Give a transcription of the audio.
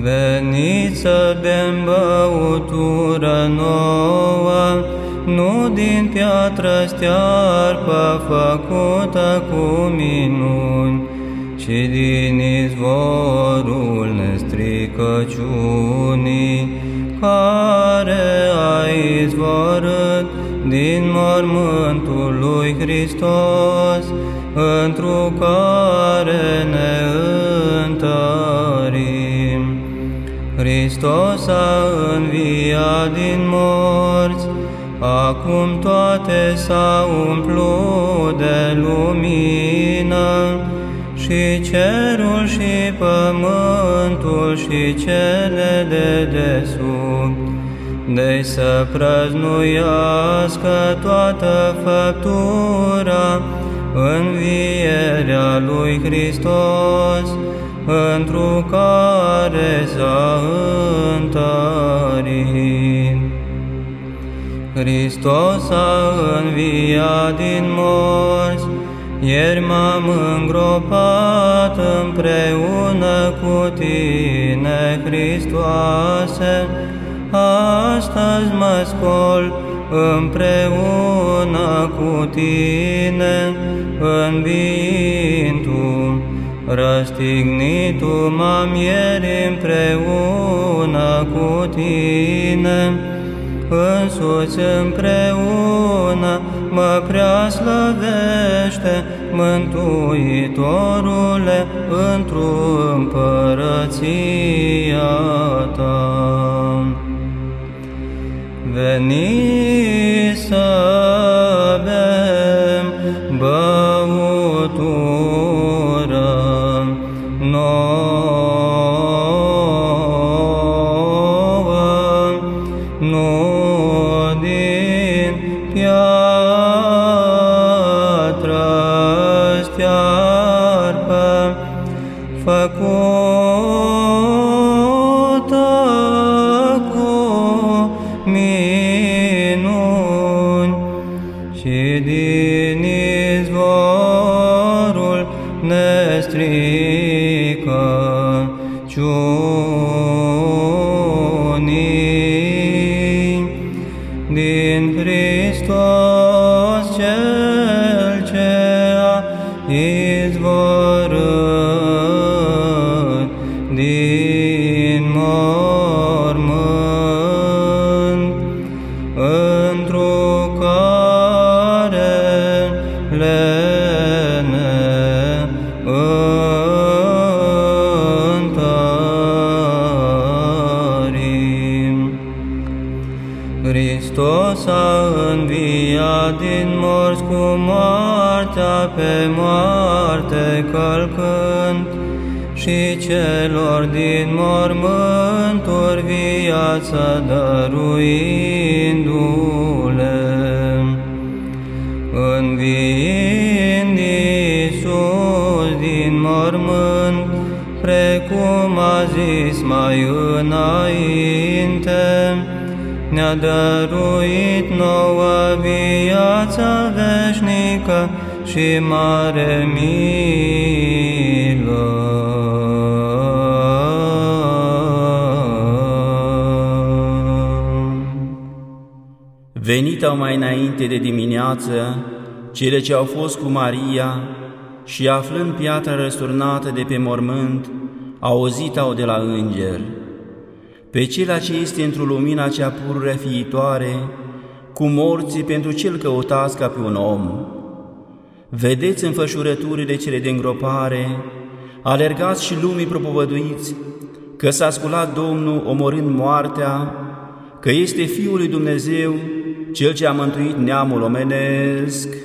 Veniți să bem băutură nouă, nu din piatră stearpă făcută cu minuni, ci din izvorul nestricăciunii, care a izvorât din mormântul lui Hristos, întru care ne întărim. Hristos a înviat din morți, acum toate s-au umplut de lumină, și cerul și pământul și cele de desubt, de să prăznuiască toată făptura învierea lui Hristos, întru care s-a întărit. Hristos a înviat din morți, ieri m-am îngropat împreună cu Tine, Hristoase, astăzi mă scol împreună cu Tine, înviind Tu, răstignitul m-am ieri împreună cu Tine, însuți împreună mă prea slăvește, Mântuitorule, într-o împărăția Ta. Veni să bem băutură nu din piatră stearpă, făcută cu minuni și din izvorul nestricăciunii din mormânt, întru care le întărim. Hristos a înviat din morți cu moartea pe moarte călcând și celor din mormânturi viața dăruindu-le. Înviind Iisus din mormânt, precum a zis mai înainte, ne-a dăruit nouă viața veșnică și mare milă. Venit au mai înainte de dimineață cele ce au fost cu Maria și aflând piatra răsturnată de pe mormânt, auzit-au de la înger. Pe cela ce este într-o lumina cea pururea fiitoare, cu morții pentru cel căutați ca pe un om. Vedeți înfășurăturile cele de îngropare, alergați și lumii propovăduiți, că s-a sculat Domnul omorând moartea, că este Fiul lui Dumnezeu, Cel ce a mântuit neamul omenesc,